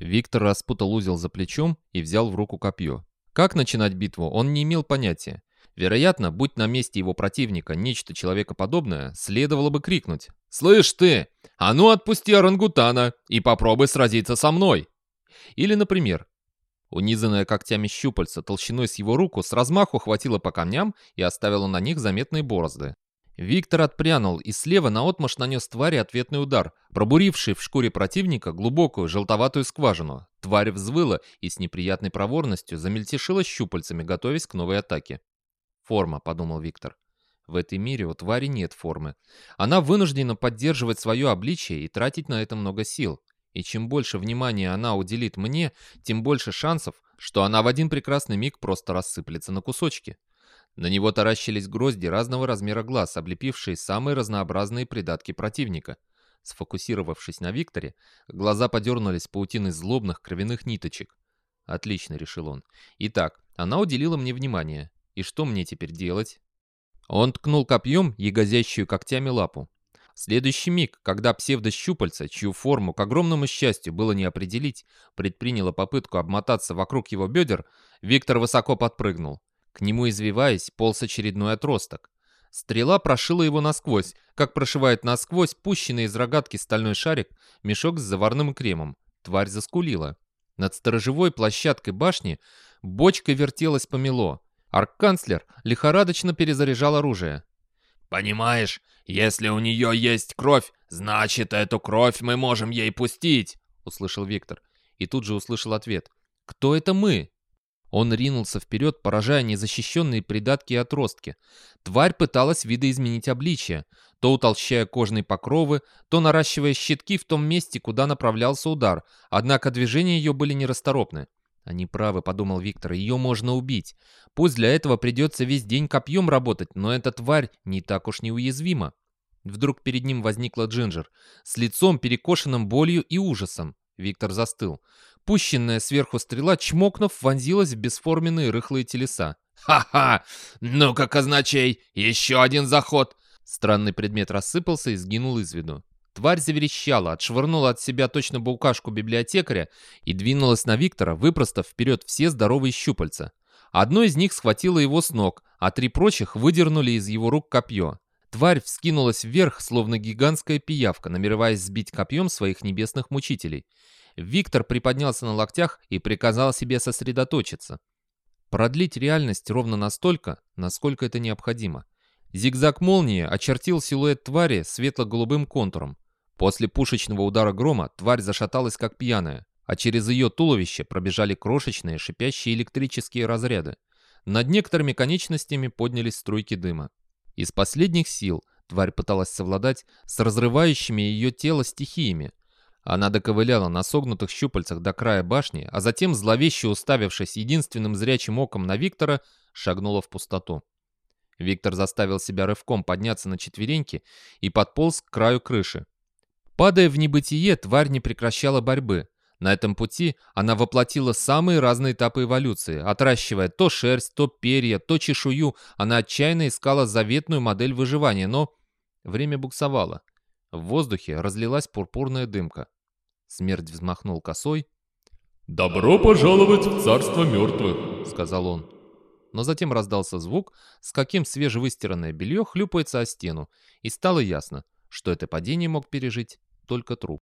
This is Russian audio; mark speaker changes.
Speaker 1: Виктор распутал узел за плечом и взял в руку копье. Как начинать битву, он не имел понятия. Вероятно, будь на месте его противника нечто человекоподобное, следовало бы крикнуть «Слышь ты, а ну отпусти орангутана и попробуй сразиться со мной!» Или, например, унизанная когтями щупальца толщиной с его руку с размаху хватило по камням и оставила на них заметные борозды. Виктор отпрянул и слева наотмашь нанес твари ответный удар, пробуривший в шкуре противника глубокую желтоватую скважину. Тварь взвыла и с неприятной проворностью замельтешила щупальцами, готовясь к новой атаке. «Форма», — подумал Виктор. В этой мире у твари нет формы. Она вынуждена поддерживать свое обличие и тратить на это много сил. И чем больше внимания она уделит мне, тем больше шансов, что она в один прекрасный миг просто рассыплется на кусочки. На него таращились грозди разного размера глаз, облепившие самые разнообразные придатки противника. Сфокусировавшись на Викторе, глаза подернулись паутиной злобных кровяных ниточек. «Отлично», — решил он. «Итак, она уделила мне внимание. И что мне теперь делать?» Он ткнул копьем ягозящую когтями лапу. В следующий миг, когда псевдощупальца, чью форму, к огромному счастью, было не определить, предприняла попытку обмотаться вокруг его бедер, Виктор высоко подпрыгнул. К нему, извиваясь, полз очередной отросток. Стрела прошила его насквозь, как прошивает насквозь пущенный из рогатки стальной шарик мешок с заварным кремом. Тварь заскулила. Над сторожевой площадкой башни бочка вертелась помело. Арканцлер лихорадочно перезаряжал оружие.
Speaker 2: «Понимаешь, если у нее есть кровь, значит, эту кровь мы можем ей пустить!» — услышал Виктор.
Speaker 1: И тут же услышал ответ. «Кто это мы?» Он ринулся вперед, поражая незащищенные придатки и отростки. Тварь пыталась видоизменить обличие, то утолщая кожные покровы, то наращивая щитки в том месте, куда направлялся удар, однако движения ее были нерасторопны. «Они правы», — подумал Виктор, — «ее можно убить. Пусть для этого придется весь день копьем работать, но эта тварь не так уж неуязвима». Вдруг перед ним возникла Джинджер, с лицом перекошенным болью и ужасом. Виктор застыл. Пущенная сверху стрела, чмокнув, вонзилась в бесформенные рыхлые телеса.
Speaker 2: «Ха-ха! Ну-ка, казначей, еще один заход!»
Speaker 1: Странный предмет рассыпался и сгинул из виду. Тварь заверещала, отшвырнула от себя точно букашку библиотекаря и двинулась на Виктора, выпростав вперед все здоровые щупальца. Одно из них схватило его с ног, а три прочих выдернули из его рук копье. Тварь вскинулась вверх, словно гигантская пиявка, намереваясь сбить копьем своих небесных мучителей. Виктор приподнялся на локтях и приказал себе сосредоточиться. Продлить реальность ровно настолько, насколько это необходимо. Зигзаг молнии очертил силуэт твари светло-голубым контуром. После пушечного удара грома тварь зашаталась как пьяная, а через ее туловище пробежали крошечные шипящие электрические разряды. Над некоторыми конечностями поднялись струйки дыма. Из последних сил тварь пыталась совладать с разрывающими ее тело стихиями. Она доковыляла на согнутых щупальцах до края башни, а затем, зловеще уставившись единственным зрячим оком на Виктора, шагнула в пустоту. Виктор заставил себя рывком подняться на четвереньки и подполз к краю крыши. Падая в небытие, тварь не прекращала борьбы. На этом пути она воплотила самые разные этапы эволюции, отращивая то шерсть, то перья, то чешую. Она отчаянно искала заветную модель выживания, но время буксовало. В воздухе разлилась пурпурная дымка. Смерть взмахнул косой.
Speaker 3: «Добро пожаловать в царство мертвых», — сказал он
Speaker 1: но затем раздался звук, с каким свежевыстиранное белье хлюпается о стену, и стало ясно, что это падение мог пережить только труп.